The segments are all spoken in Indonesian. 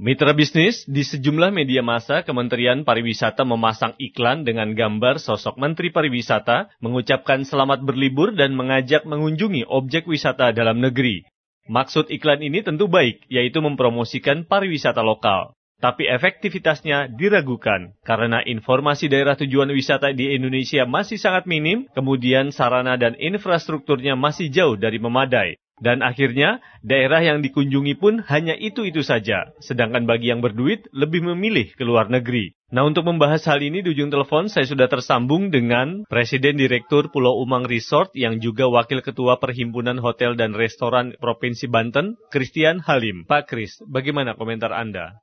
Mitra bisnis, di sejumlah media massa Kementerian Pariwisata memasang iklan dengan gambar sosok Menteri Pariwisata mengucapkan selamat berlibur dan mengajak mengunjungi objek wisata dalam negeri. Maksud iklan ini tentu baik, yaitu mempromosikan pariwisata lokal. Tapi efektivitasnya diragukan karena informasi daerah tujuan wisata di Indonesia masih sangat minim, kemudian sarana dan infrastrukturnya masih jauh dari memadai. Dan akhirnya, daerah yang dikunjungi pun hanya itu-itu saja. Sedangkan bagi yang berduit, lebih memilih ke luar negeri. Nah, untuk membahas hal ini di ujung telepon, saya sudah tersambung dengan Presiden Direktur Pulau Umang Resort yang juga Wakil Ketua Perhimpunan Hotel dan Restoran Provinsi Banten, Christian Halim. Pak Kris, bagaimana komentar Anda?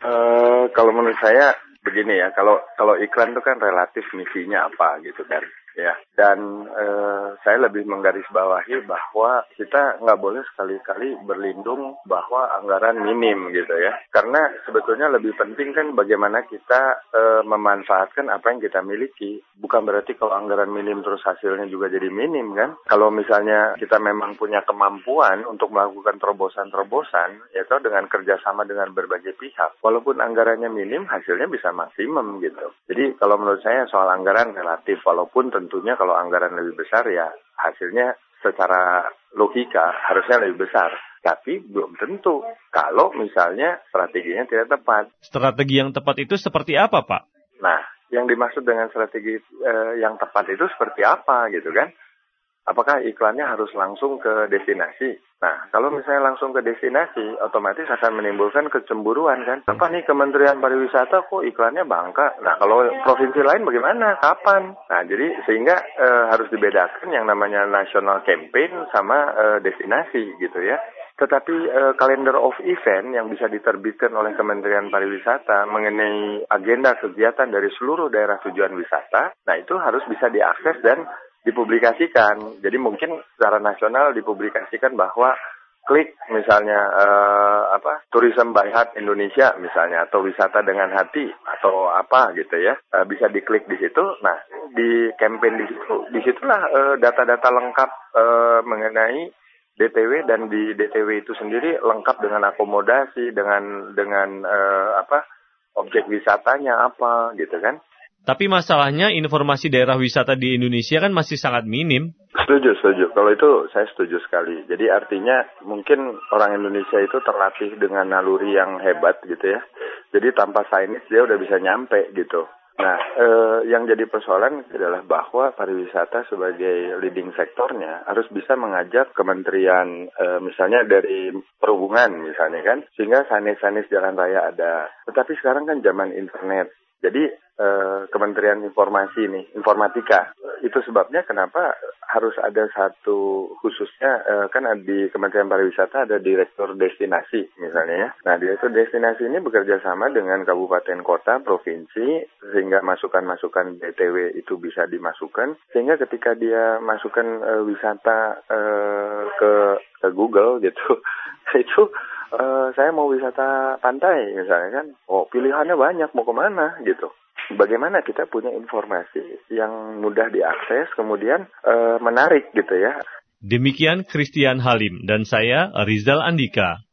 Uh, kalau menurut saya begini ya, kalau kalau iklan itu kan relatif misinya apa gitu kan ya dan eh, saya lebih menggarisbawahi bahwa kita nggak boleh sekali-kali berlindung bahwa anggaran minim gitu ya. Karena sebetulnya lebih penting kan bagaimana kita eh, memanfaatkan apa yang kita miliki. Bukan berarti kalau anggaran minim terus hasilnya juga jadi minim kan. Kalau misalnya kita memang punya kemampuan untuk melakukan terobosan-terobosan yaitu dengan kerjasama dengan berbagai pihak walaupun anggarannya minim hasilnya bisa maksimum gitu. Jadi kalau menurut saya soal anggaran relatif walaupun tentu tentunya kalau anggaran lebih besar ya hasilnya secara logika harusnya lebih besar. Tapi belum tentu kalau misalnya strateginya tidak tepat. Strategi yang tepat itu seperti apa, Pak? Nah, yang dimaksud dengan strategi eh, yang tepat itu seperti apa gitu kan? Apakah iklannya harus langsung ke destinasi? Nah, kalau misalnya langsung ke destinasi, otomatis akan menimbulkan kecemburuan kan. Apa nih Kementerian Pariwisata kok iklannya bangka? Nah, kalau provinsi lain bagaimana? Kapan? Nah, jadi sehingga e, harus dibedakan yang namanya national campaign sama e, destinasi gitu ya. Tetapi e, kalender of event yang bisa diterbitkan oleh Kementerian Pariwisata mengenai agenda kegiatan dari seluruh daerah tujuan wisata, nah itu harus bisa diakses dan dipublikasikan. Jadi mungkin secara nasional dipublikasikan bahwa klik misalnya uh, apa tourism by heart Indonesia misalnya atau wisata dengan hati atau apa gitu ya uh, bisa diklik di situ nah di campaign di situ di situlah uh, data-data lengkap uh, mengenai DTW dan di DTW itu sendiri lengkap dengan akomodasi dengan dengan uh, apa objek wisatanya apa gitu kan tapi masalahnya informasi daerah wisata di Indonesia kan masih sangat minim. Setuju, setuju. Kalau itu saya setuju sekali. Jadi artinya mungkin orang Indonesia itu terlatih dengan naluri yang hebat gitu ya. Jadi tanpa sainis dia udah bisa nyampe gitu. Nah, eh, yang jadi persoalan adalah bahwa pariwisata sebagai leading sektornya harus bisa mengajak kementerian, eh, misalnya dari perhubungan misalnya kan, sehingga sanis-sanis jalan raya ada. Tetapi sekarang kan zaman internet, jadi eh, Kementerian Informasi ini, Informatika, itu sebabnya kenapa harus ada satu khususnya eh, kan di Kementerian Pariwisata ada Direktur Destinasi misalnya ya. Nah Direktur Destinasi ini bekerja sama dengan kabupaten kota, provinsi sehingga masukan-masukan BTW itu bisa dimasukkan sehingga ketika dia masukkan eh, wisata eh, ke ke Google gitu itu uh, saya mau wisata pantai misalnya kan, oh pilihannya banyak mau ke mana gitu. Bagaimana kita punya informasi yang mudah diakses, kemudian uh, menarik gitu ya. Demikian Christian Halim dan saya Rizal Andika.